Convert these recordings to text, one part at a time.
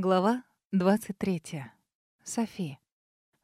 Глава 23. Софи.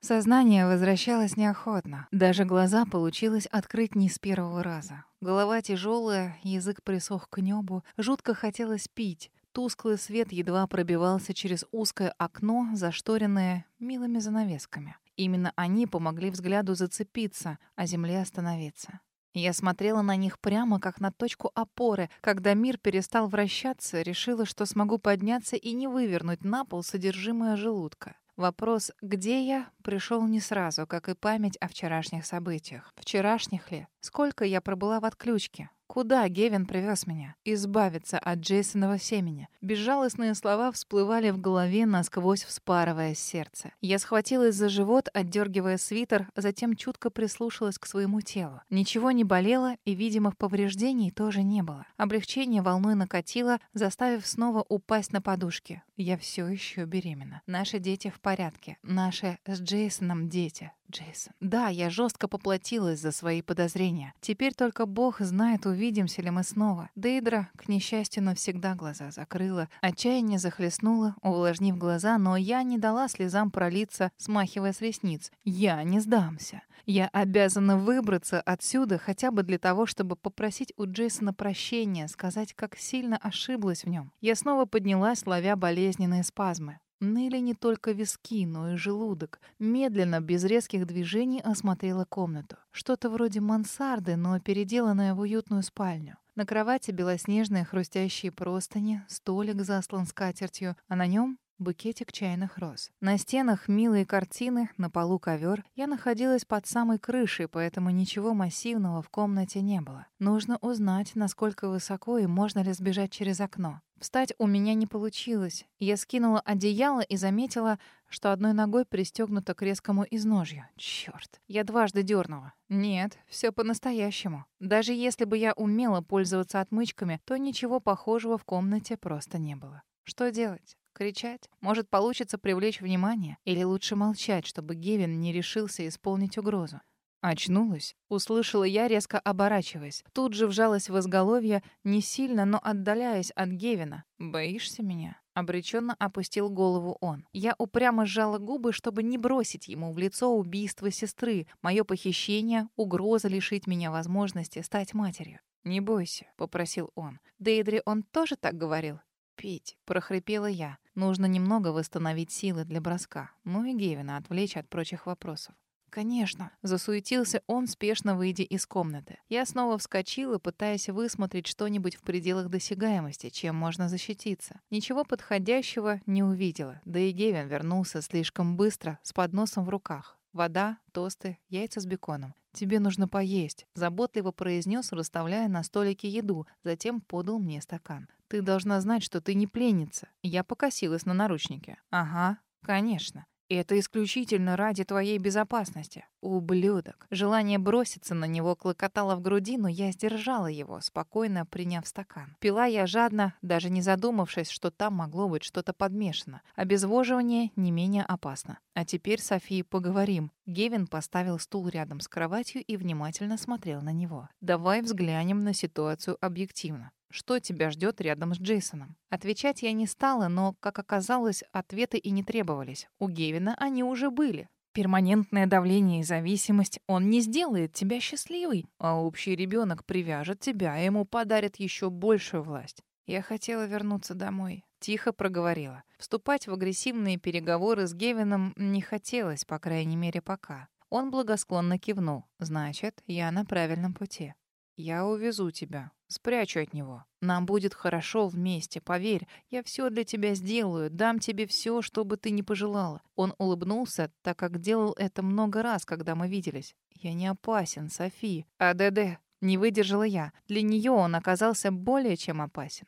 Сознание возвращалось неохотно. Даже глаза получилось открыть не с первого раза. Голова тяжелая, язык присох к небу. Жутко хотелось пить. Тусклый свет едва пробивался через узкое окно, зашторенное милыми занавесками. Именно они помогли взгляду зацепиться, а земле остановиться. Я смотрела на них прямо как на точку опоры. Когда мир перестал вращаться, решила, что смогу подняться и не вывернуть на пол содержимое желудка. Вопрос «где я?» пришел не сразу, как и память о вчерашних событиях. Вчерашних ли? Сколько я пробыла в отключке? Куда Гевин привез меня? Избавиться от Джейсонова семени. Безжалостные слова всплывали в голове, насквозь вспарывая сердце. Я схватилась за живот, отдергивая свитер, затем чутко прислушалась к своему телу. Ничего не болело, и видимых повреждений тоже не было. Облегчение волной накатило, заставив снова упасть на подушки. Я все еще беременна. Наши дети в порядке. Наши с Джейсоном дети. Джейсон. Да, я жестко поплатилась за свои подозрения. Теперь только Бог знает, увидимся ли мы снова. Дейдра, к несчастью, навсегда глаза закрыла. Отчаяние захлестнуло, увлажнив глаза, но я не дала слезам пролиться, смахивая с ресниц. Я не сдамся. Я обязана выбраться отсюда хотя бы для того, чтобы попросить у Джейсона прощения, сказать, как сильно ошиблась в нем. Я снова поднялась, ловя болезненные спазмы. Ныли не только виски, но и желудок. Медленно, без резких движений, осмотрела комнату. Что-то вроде мансарды, но переделанное в уютную спальню. На кровати белоснежные хрустящие простыни, столик заслан скатертью, а на нем букетик чайных роз. На стенах милые картины, на полу ковер. Я находилась под самой крышей, поэтому ничего массивного в комнате не было. Нужно узнать, насколько высоко и можно ли сбежать через окно. Встать у меня не получилось. Я скинула одеяло и заметила, что одной ногой пристегнута к резкому изножью. Черт! Я дважды дернула. Нет, все по-настоящему. Даже если бы я умела пользоваться отмычками, то ничего похожего в комнате просто не было. Что делать? Кричать? Может, получится привлечь внимание? Или лучше молчать, чтобы Гевин не решился исполнить угрозу? Очнулась, услышала я, резко оборачиваясь. Тут же вжалась в изголовье, не сильно, но отдаляясь от Гевина. «Боишься меня?» Обреченно опустил голову он. Я упрямо сжала губы, чтобы не бросить ему в лицо убийство сестры, мое похищение, угроза лишить меня возможности стать матерью. «Не бойся», — попросил он. «Дейдри, он тоже так говорил?» «Пить», — прохрипела я. «Нужно немного восстановить силы для броска, ну и Гевина отвлечь от прочих вопросов». «Конечно», — засуетился он, спешно выйдя из комнаты. Я снова вскочила, пытаясь высмотреть что-нибудь в пределах досягаемости, чем можно защититься. Ничего подходящего не увидела, да и Гевин вернулся слишком быстро, с подносом в руках. Вода, тосты, яйца с беконом. «Тебе нужно поесть», — заботливо произнес, расставляя на столике еду, затем подал мне стакан. «Ты должна знать, что ты не пленница». Я покосилась на наручники. «Ага, конечно. Это исключительно ради твоей безопасности. Ублюдок. Желание броситься на него клокотало в груди, но я сдержала его, спокойно приняв стакан. Пила я жадно, даже не задумавшись, что там могло быть что-то подмешано. Обезвоживание не менее опасно. А теперь, Софии, поговорим. Гевин поставил стул рядом с кроватью и внимательно смотрел на него. Давай взглянем на ситуацию объективно. Что тебя ждет рядом с Джейсоном? Отвечать я не стала, но, как оказалось, ответы и не требовались. У Гевина они уже были. Перманентное давление и зависимость, он не сделает тебя счастливой, а общий ребенок привяжет тебя, и ему подарит еще большую власть. Я хотела вернуться домой. Тихо проговорила. Вступать в агрессивные переговоры с Гевином не хотелось, по крайней мере, пока. Он благосклонно кивнул. Значит, я на правильном пути. Я увезу тебя, спрячу от него. Нам будет хорошо вместе, поверь. Я все для тебя сделаю, дам тебе все, что бы ты ни пожелала. Он улыбнулся, так как делал это много раз, когда мы виделись. Я не опасен, Софи. А ДД не выдержала я. Для нее он оказался более чем опасен.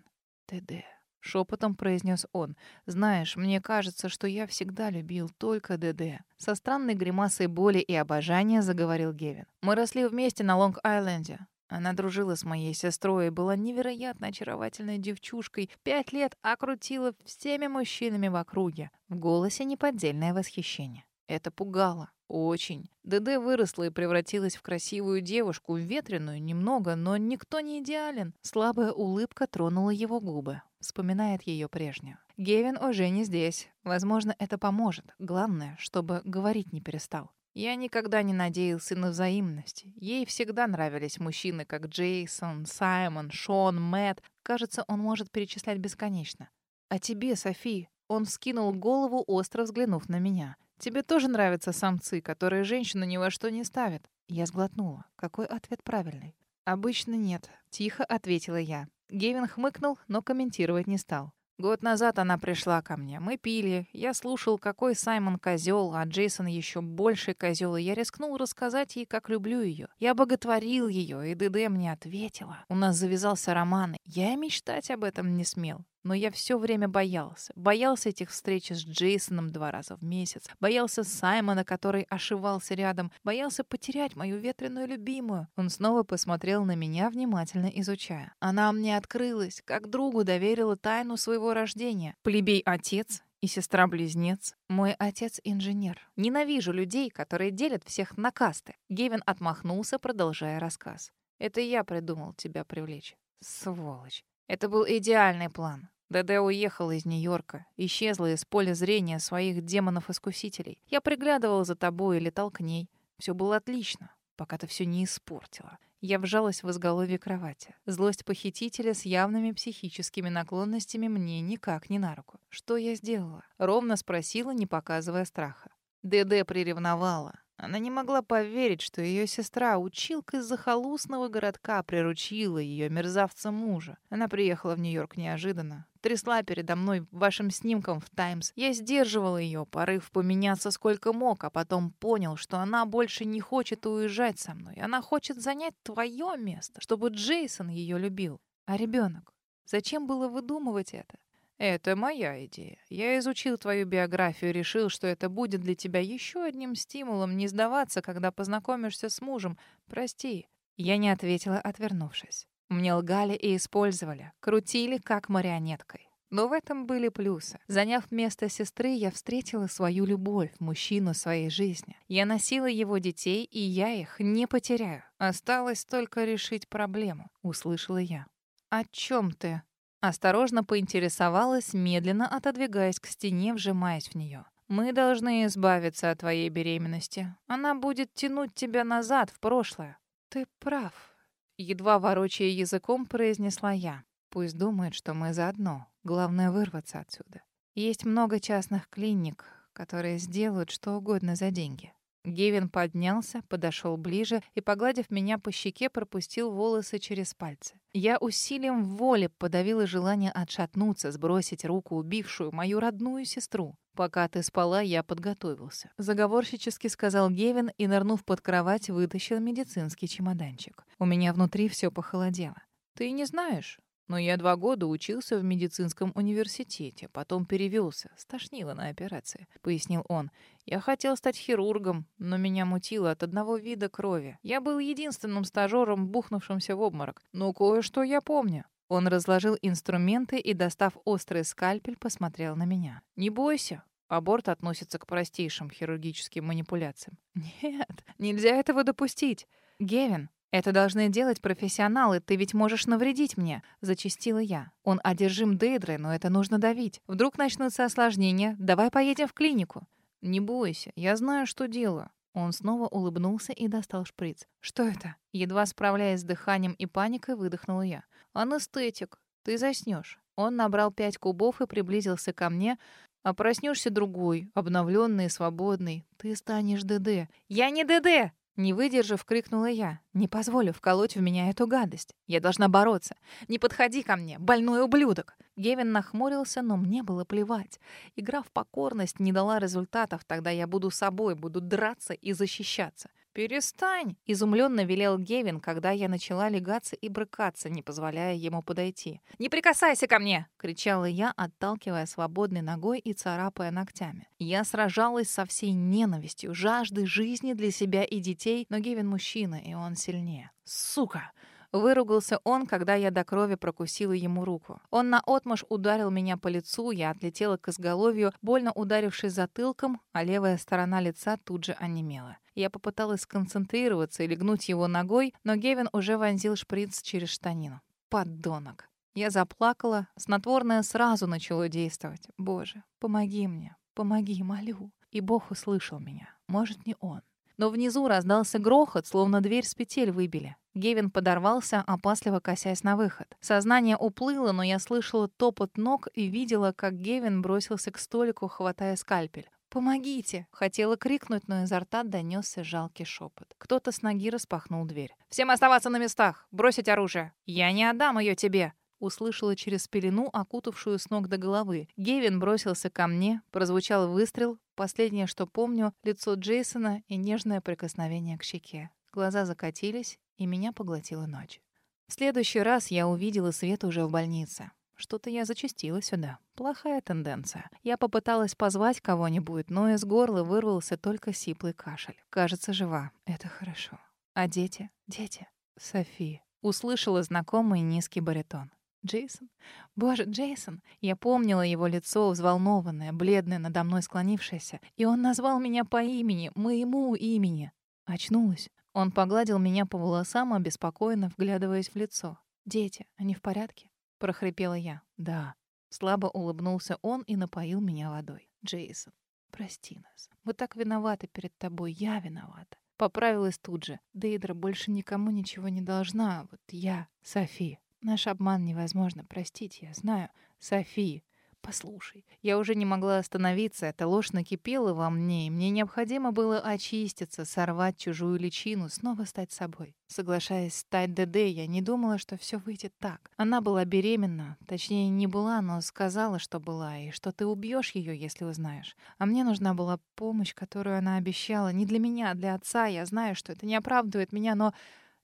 ДД шепотом произнес он. Знаешь, мне кажется, что я всегда любил только ДД. Со странной гримасой боли и обожания заговорил Гевин. Мы росли вместе на Лонг-Айленде. Она дружила с моей сестрой и была невероятно очаровательной девчушкой. Пять лет окрутила всеми мужчинами в округе. В голосе неподдельное восхищение. Это пугало. Очень. ДД выросла и превратилась в красивую девушку, ветреную немного, но никто не идеален. Слабая улыбка тронула его губы. Вспоминает ее прежнюю. Гевин уже не здесь. Возможно, это поможет. Главное, чтобы говорить не перестал. Я никогда не надеялся на взаимность. Ей всегда нравились мужчины, как Джейсон, Саймон, Шон, Мэтт. Кажется, он может перечислять бесконечно. А тебе, Софи, он скинул голову, остро взглянув на меня. Тебе тоже нравятся самцы, которые женщину ни во что не ставят? Я сглотнула. Какой ответ правильный? Обычно нет, тихо ответила я. Гевин хмыкнул, но комментировать не стал. Год назад она пришла ко мне. Мы пили. Я слушал, какой Саймон козел, а Джейсон еще больше козел, и я рискнул рассказать ей, как люблю ее. Я боготворил ее, и ДД мне ответила. У нас завязался роман. Я мечтать об этом не смел. Но я все время боялся. Боялся этих встреч с Джейсоном два раза в месяц. Боялся Саймона, который ошивался рядом. Боялся потерять мою ветреную любимую. Он снова посмотрел на меня, внимательно изучая. Она мне открылась, как другу доверила тайну своего рождения. Плебей-отец и сестра-близнец. Мой отец — инженер. Ненавижу людей, которые делят всех на касты. Гевин отмахнулся, продолжая рассказ. Это я придумал тебя привлечь. Сволочь. Это был идеальный план. ДД уехала из Нью-Йорка, исчезла из поля зрения своих демонов-искусителей. Я приглядывал за тобой и летал к ней. Все было отлично, пока ты все не испортила. Я вжалась в изголовье кровати. Злость похитителя с явными психическими наклонностями мне никак не на руку. Что я сделала? Ровно спросила, не показывая страха. ДД приревновала. Она не могла поверить, что ее сестра, училка из захолустного городка, приручила ее мерзавца мужа. Она приехала в Нью-Йорк неожиданно. Трясла передо мной вашим снимком в «Таймс». Я сдерживал ее, порыв поменяться сколько мог, а потом понял, что она больше не хочет уезжать со мной. Она хочет занять твое место, чтобы Джейсон ее любил. А ребенок? Зачем было выдумывать это? Это моя идея. Я изучил твою биографию и решил, что это будет для тебя еще одним стимулом не сдаваться, когда познакомишься с мужем. Прости. Я не ответила, отвернувшись. Мне лгали и использовали, крутили как марионеткой. Но в этом были плюсы. Заняв место сестры, я встретила свою любовь, мужчину своей жизни. Я носила его детей, и я их не потеряю. Осталось только решить проблему, услышала я. О чем ты? Осторожно поинтересовалась, медленно отодвигаясь к стене, вжимаясь в нее. «Мы должны избавиться от твоей беременности. Она будет тянуть тебя назад, в прошлое». «Ты прав», — едва ворочая языком, произнесла я. «Пусть думает, что мы заодно. Главное — вырваться отсюда. Есть много частных клиник, которые сделают что угодно за деньги. Гевин поднялся, подошел ближе и, погладив меня по щеке, пропустил волосы через пальцы. Я усилием воли подавила желание отшатнуться, сбросить руку убившую мою родную сестру. «Пока ты спала, я подготовился», — заговорщически сказал Гевин и, нырнув под кровать, вытащил медицинский чемоданчик. У меня внутри все похолодело. «Ты не знаешь?» Но я два года учился в медицинском университете, потом перевелся, стошнило на операции, пояснил он. Я хотел стать хирургом, но меня мутило от одного вида крови. Я был единственным стажером, бухнувшимся в обморок. Но кое-что я помню. Он разложил инструменты и, достав острый скальпель, посмотрел на меня. «Не бойся, Аборт относится к простейшим хирургическим манипуляциям. Нет, нельзя этого допустить. Гевин, «Это должны делать профессионалы, ты ведь можешь навредить мне», — зачастила я. «Он одержим Дейдрой, но это нужно давить. Вдруг начнутся осложнения, давай поедем в клинику». «Не бойся, я знаю, что делаю». Он снова улыбнулся и достал шприц. «Что это?» Едва справляясь с дыханием и паникой, выдохнула я. «Анестетик. Ты заснешь». Он набрал пять кубов и приблизился ко мне, а проснешься другой, обновленный и свободный. Ты станешь ДД. «Я не ДД!» Не выдержав, крикнула я. «Не позволю вколоть в меня эту гадость. Я должна бороться. Не подходи ко мне, больной ублюдок!» Гевин нахмурился, но мне было плевать. Игра в покорность не дала результатов, тогда я буду собой, буду драться и защищаться. «Перестань!» — изумленно велел Гевин, когда я начала легаться и брыкаться, не позволяя ему подойти. «Не прикасайся ко мне!» — кричала я, отталкивая свободной ногой и царапая ногтями. Я сражалась со всей ненавистью, жаждой жизни для себя и детей, но Гевин мужчина, и он сильнее. «Сука!» Выругался он, когда я до крови прокусила ему руку. Он наотмашь ударил меня по лицу, я отлетела к изголовью, больно ударившись затылком, а левая сторона лица тут же онемела. Я попыталась сконцентрироваться и легнуть его ногой, но Гевин уже вонзил шприц через штанину. Поддонок. Я заплакала, снотворное сразу начало действовать. Боже, помоги мне, помоги, молю. И Бог услышал меня. Может, не он. Но внизу раздался грохот, словно дверь с петель выбили. Гевин подорвался, опасливо косясь на выход. Сознание уплыло, но я слышала топот ног и видела, как Гевин бросился к столику, хватая скальпель. «Помогите!» — хотела крикнуть, но изо рта донесся жалкий шепот. Кто-то с ноги распахнул дверь. «Всем оставаться на местах! Бросить оружие! Я не отдам ее тебе!» Услышала через пелену, окутавшую с ног до головы. Гевин бросился ко мне, прозвучал выстрел. Последнее, что помню, лицо Джейсона и нежное прикосновение к щеке. Глаза закатились, и меня поглотила ночь. В следующий раз я увидела свет уже в больнице. Что-то я зачастила сюда. Плохая тенденция. Я попыталась позвать кого-нибудь, но из горла вырвался только сиплый кашель. Кажется, жива. Это хорошо. А дети? Дети? Софи. Услышала знакомый низкий баритон. Джейсон? Боже, Джейсон! Я помнила его лицо, взволнованное, бледное, надо мной склонившееся. И он назвал меня по имени, моему имени. Очнулась. Он погладил меня по волосам, обеспокоенно вглядываясь в лицо. «Дети, они в порядке?» — прохрипела я. «Да». Слабо улыбнулся он и напоил меня водой. «Джейсон, прости нас. Мы так виноваты перед тобой. Я виновата». Поправилась тут же. Дейдра больше никому ничего не должна. Вот я, Софи. Наш обман невозможно простить, я знаю. Софи. Послушай, я уже не могла остановиться, эта ложь накипела во мне, и мне необходимо было очиститься, сорвать чужую личину, снова стать собой. Соглашаясь стать ДД, я не думала, что все выйдет так. Она была беременна, точнее, не была, но сказала, что была, и что ты убьешь ее, если узнаешь. А мне нужна была помощь, которую она обещала, не для меня, а для отца. Я знаю, что это не оправдывает меня, но...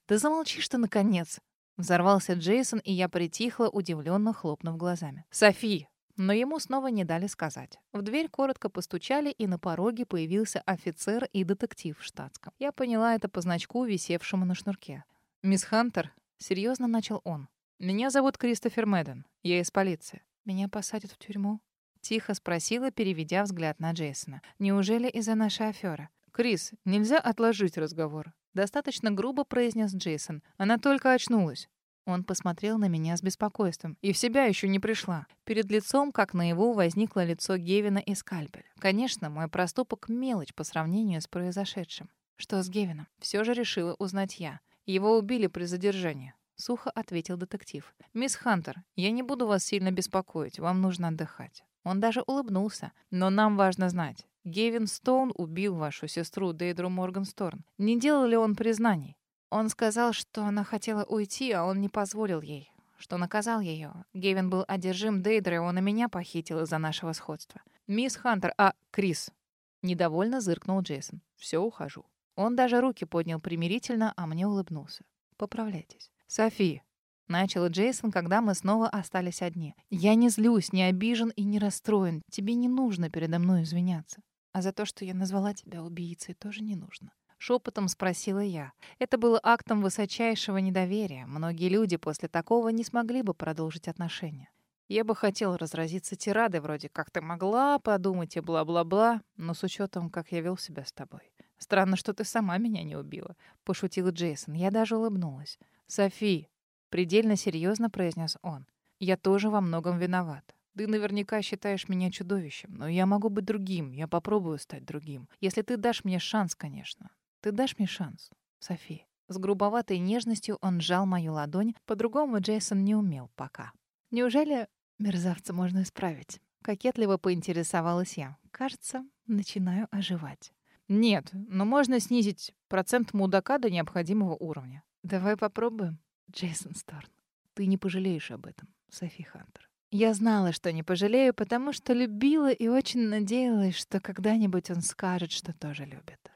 Да замолчишь ты, наконец! Взорвался Джейсон, и я притихла, удивленно хлопнув глазами. «Софи, но ему снова не дали сказать. В дверь коротко постучали, и на пороге появился офицер и детектив в штатском. Я поняла это по значку, висевшему на шнурке. «Мисс Хантер», — серьезно начал он. «Меня зовут Кристофер Мэдден. Я из полиции. Меня посадят в тюрьму?» Тихо спросила, переведя взгляд на Джейсона. «Неужели из-за нашей аферы?» «Крис, нельзя отложить разговор?» Достаточно грубо произнес Джейсон. Она только очнулась. Он посмотрел на меня с беспокойством. И в себя еще не пришла. Перед лицом, как на его, возникло лицо Гевина и скальпель. Конечно, мой проступок — мелочь по сравнению с произошедшим. Что с Гевином? Все же решила узнать я. Его убили при задержании. Сухо ответил детектив. «Мисс Хантер, я не буду вас сильно беспокоить. Вам нужно отдыхать». Он даже улыбнулся. «Но нам важно знать. Гевин Стоун убил вашу сестру Дейдру Моргансторн. Не делал ли он признаний?» Он сказал, что она хотела уйти, а он не позволил ей, что наказал ее. Гевин был одержим Дейдрой, он и меня похитил из-за нашего сходства. «Мисс Хантер, а Крис?» Недовольно зыркнул Джейсон. «Все, ухожу». Он даже руки поднял примирительно, а мне улыбнулся. «Поправляйтесь». «Софи», — начал Джейсон, когда мы снова остались одни. «Я не злюсь, не обижен и не расстроен. Тебе не нужно передо мной извиняться. А за то, что я назвала тебя убийцей, тоже не нужно. Шепотом спросила я. Это было актом высочайшего недоверия. Многие люди после такого не смогли бы продолжить отношения. Я бы хотел разразиться тирадой вроде «как ты могла подумать» и бла-бла-бла, но с учетом, как я вел себя с тобой. Странно, что ты сама меня не убила, пошутил Джейсон. Я даже улыбнулась. Софи, предельно серьезно произнес он. Я тоже во многом виноват. Ты наверняка считаешь меня чудовищем, но я могу быть другим, я попробую стать другим. Если ты дашь мне шанс, конечно. Ты дашь мне шанс, Софи?» С грубоватой нежностью он сжал мою ладонь. По-другому Джейсон не умел пока. «Неужели мерзавца можно исправить?» Кокетливо поинтересовалась я. «Кажется, начинаю оживать». «Нет, но можно снизить процент мудака до необходимого уровня». «Давай попробуем, Джейсон Сторн. Ты не пожалеешь об этом, Софи Хантер». Я знала, что не пожалею, потому что любила и очень надеялась, что когда-нибудь он скажет, что тоже любит.